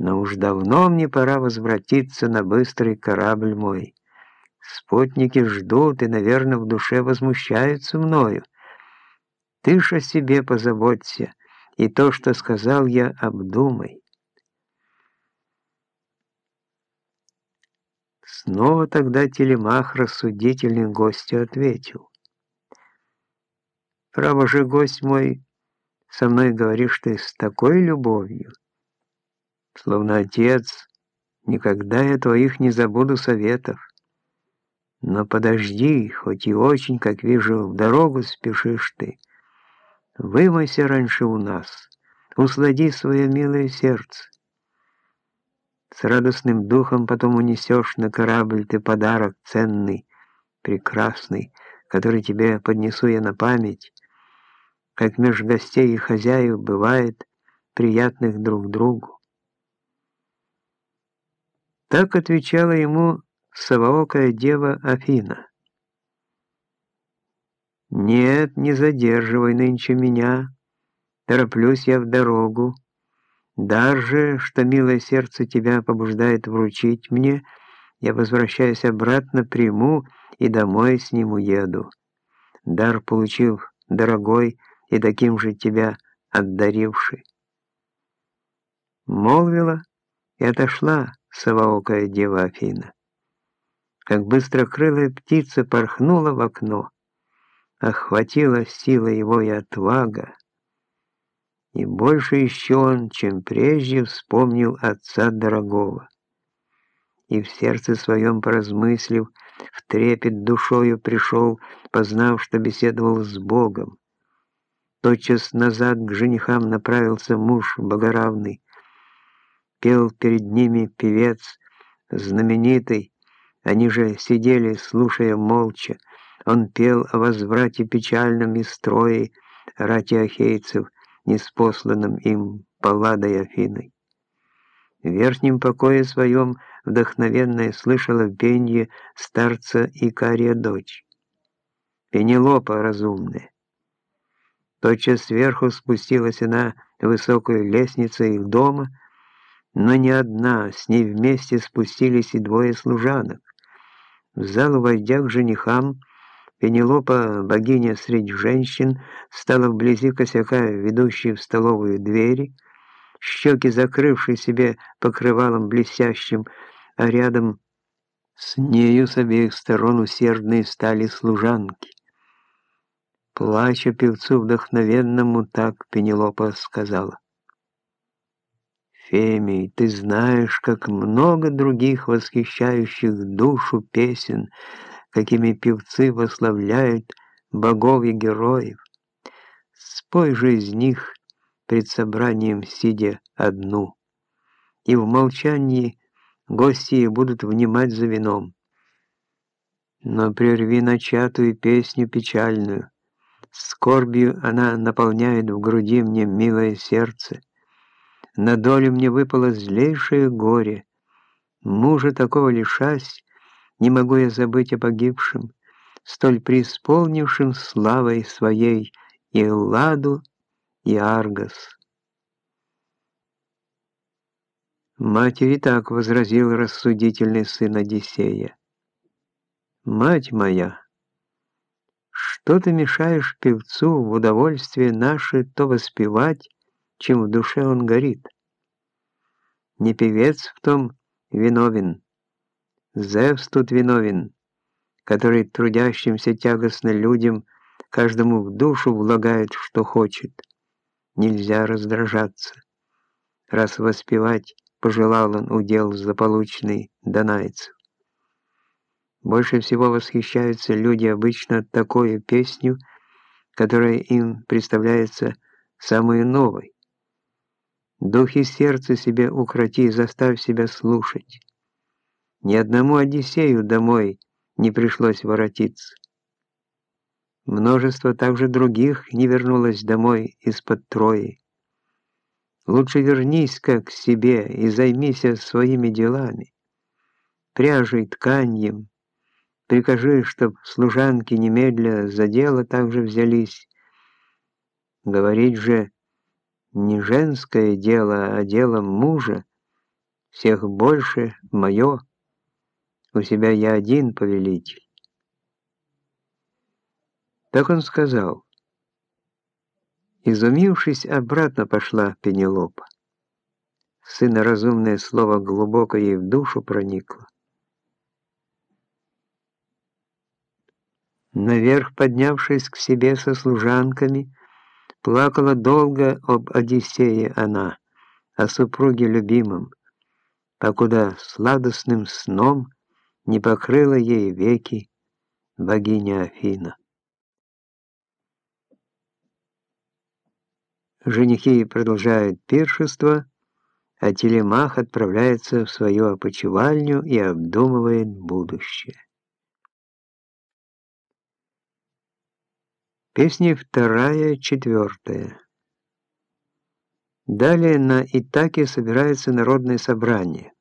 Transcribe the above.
Но уж давно мне пора возвратиться на быстрый корабль мой. Спутники ждут и, наверное, в душе возмущаются мною. Ты ж о себе позаботься, и то, что сказал я, обдумай. Снова тогда Телемах рассудительный гостю ответил. «Право же, гость мой, со мной говоришь ты с такой любовью, словно отец, никогда я твоих не забуду советов. Но подожди, хоть и очень, как вижу, в дорогу спешишь ты. Вымойся раньше у нас, услади свое милое сердце. С радостным духом потом унесешь на корабль ты подарок ценный, прекрасный, который тебе поднесу я на память, как меж гостей и хозяев бывает, приятных друг другу. Так отвечала ему совоокая дева Афина. «Нет, не задерживай нынче меня, тороплюсь я в дорогу. Дар же, что милое сердце тебя побуждает вручить мне, я возвращаюсь обратно, приму и домой с ним уеду. Дар получил дорогой и таким же тебя отдаривший». Молвила и отошла совоокая дева Афина. Как быстрокрылая птица порхнула в окно, охватила сила его и отвага, и больше еще он, чем прежде, вспомнил отца дорогого. И в сердце своем поразмыслив, в трепет душою пришел, познав, что беседовал с Богом. Тотчас назад к женихам направился муж богоравный, пел перед ними певец, знаменитый. Они же сидели, слушая молча. Он пел о возврате печальном из строя рати ахейцев, неспосланном им Палладой Афиной. В верхнем покое своем вдохновенное слышала пенье старца Икария дочь. Пенелопа разумная. Тотчас сверху спустилась она высокую лестницу их дома, но не одна, с ней вместе спустились и двое служанок. В зал, войдя к женихам, Пенелопа, богиня среди женщин, стала вблизи косяка, ведущей в столовую двери, щеки закрывшей себе покрывалом блестящим, а рядом с нею с обеих сторон усердные стали служанки. Плача певцу вдохновенному, так Пенелопа сказала. Фемий, ты знаешь, как много других восхищающих душу песен, какими певцы восславляют богов и героев. Спой же из них пред собранием сидя одну, и в молчании гости будут внимать за вином. Но прерви начатую песню печальную, скорбью она наполняет в груди мне милое сердце, на долю мне выпало злейшее горе. Мужа такого лишась, не могу я забыть о погибшем, столь преисполнившем славой своей и Элладу, и Аргос. Матери так возразил рассудительный сын Одиссея. «Мать моя, что ты мешаешь певцу в удовольствие наше то воспевать, чем в душе он горит. Не певец в том виновен, Зевс тут виновен, который трудящимся тягостно людям каждому в душу влагает, что хочет. Нельзя раздражаться. Раз воспевать пожелал он удел заполучный донайцев. Больше всего восхищаются люди обычно такой песню, которая им представляется самой новой. Дух и сердце себе укроти, заставь себя слушать. Ни одному Одиссею домой не пришлось воротиться. Множество также других не вернулось домой из-под Трои. Лучше вернись-ка к себе и займись своими делами. Пряжей, тканьем. Прикажи, чтоб служанки немедля за дело также взялись. Говорить же не женское дело, а дело мужа, всех больше, мое, у себя я один повелитель. Так он сказал. Изумившись, обратно пошла Пенелопа. Сына разумное слово глубоко ей в душу проникло. Наверх поднявшись к себе со служанками, плакала долго об Одиссее она, о супруге любимом, покуда сладостным сном не покрыла ей веки богиня Афина. Женихи продолжают пиршество, а телемах отправляется в свою опочивальню и обдумывает будущее. Песни вторая, четвертая. Далее на Итаке собирается народное собрание.